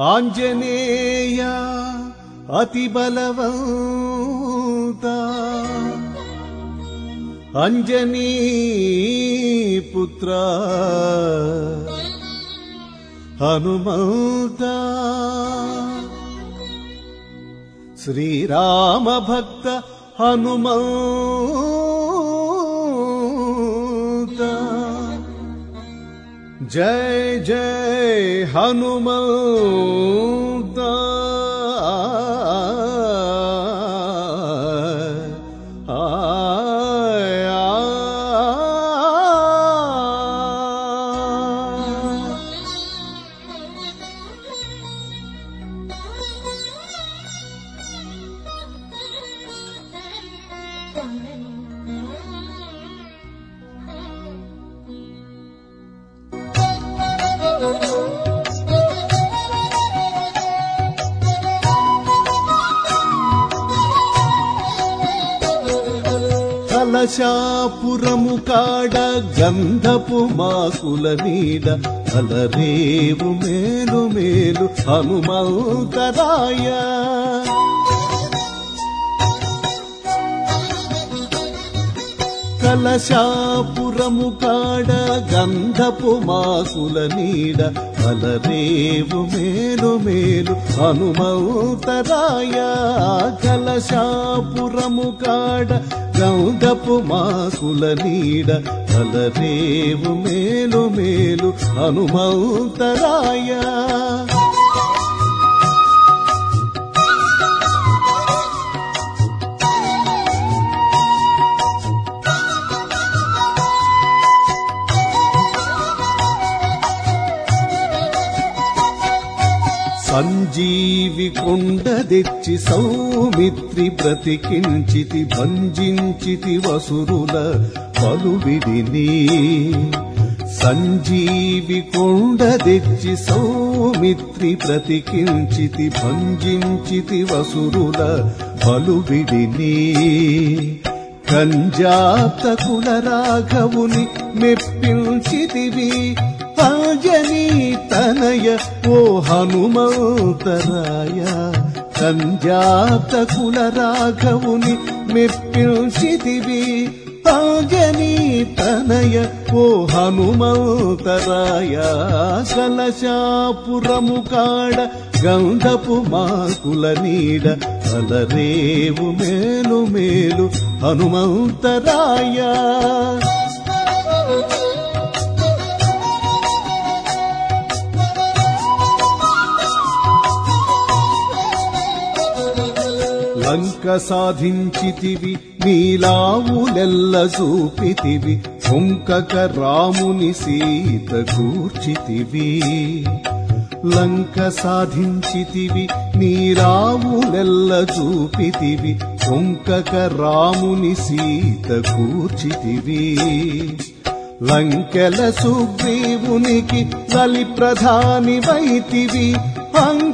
ఆంజనేయ అతి బలవంత. అంజనీ పుత్ర హనుమంత. శ్రీరామ భక్త హనుమంత. जय जय हनुमन्त Thank you. కలశాపురము కాడ గంధపు మాసుల నీడ అలరేవు మేలు మేలు హనుమంతరాయ. కలశాపురము కాడ గంధపు మాసుల నీడ అలరేవు మేలు మేలు హనుమౌతరాయ కలశాపురము కాడ గంధపు మాసుల నీడ అలరేవు మేలు మేలు హనుమౌతరాయ జీవి కొండ తెచ్చి సౌమిత్రి బ్రతికించితి భంజించితి వసురుల పలువిడిని. సంజీవి కొండ తెచ్చి సౌమిత్రి బ్రతికించితి భంజించితి వసురుల పలువిడిని. కంజాత కుల రాఘవుని మెప్పించితివి. అంజనీ తనయ ఓ హనుమంతరాయ. కంజాత కుల రాఘవుని మెప్పించితివి. అంజనీ తనయ ఓ హనుమంతరాయ. కలశాపురము కాడ గంధపు మాకుల నీడ అలరేవు మేలు మేలు హనుమంతరాయ. లంక సాధించితివి నీలావులెల్ల చూపితివి కొంకక రాముని సీత కూర్చితివి. లంక సాధించితివి నీరావులెల్ల చూపితివి కొంకక రాముని సీత కూర్చితివి. లంకెల సుగ్రీవునికి బలి ప్రధాని వైతివి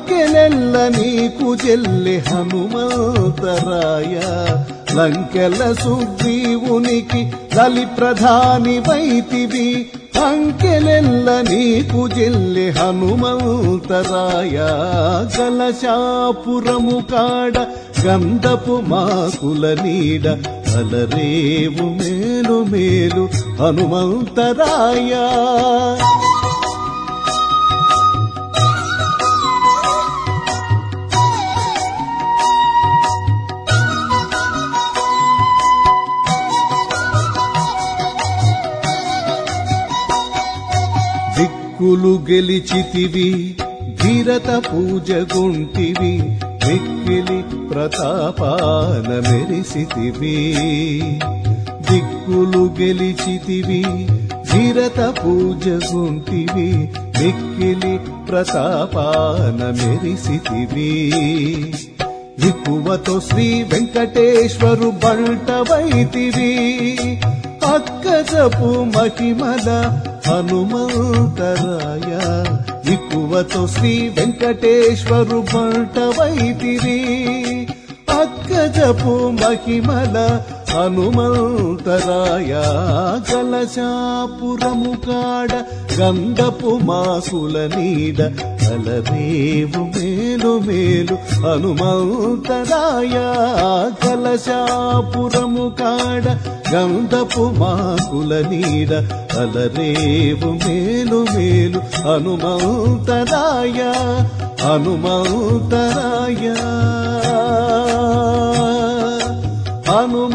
లంకెలెల్ల నీకు చెల్లి హనుమంతరాయ. లంకెల సుగ్రీవునికి దళి ప్రధాని వైతివి. అంకెలెల్ల నీకు చెల్లె హనుమంతరాయ. కలశాపురము కాడ గంధపు మాకుల నీడ అలరేవు మేలు మేలు హనుమంతరాయ. దిక్కులు గెలిచితివి ధీరత పూజ గుంటివి వెక్కిలి ప్రతాపాన మెరిసితివి. దిక్కులు గెలిచితివి ధీరత పూజ గుంటివి వెక్కిలి ప్రతాపాన మెరిసితివి. ఎక్కువతో శ్రీ వెంకటేశ్వరు బంటవైతివి అక్కజపు మహిమల హనుమంతరాయ ఎక్కువతో శ్రీ వెంకటేశ్వరు బంటవైతివి అక్కజపు మహిమల హనుమంతరాయ కలశాపురము కాడ గంధపు మాసుల నీడ కలరేవు మేలు మేలు హనుమంతరాయ కలశాపురము కాడ గంధపు మాకుల నీడ అలరేవు మేలు మేలు హనుమంతరాయ హనుమంతరాయ. హనుమ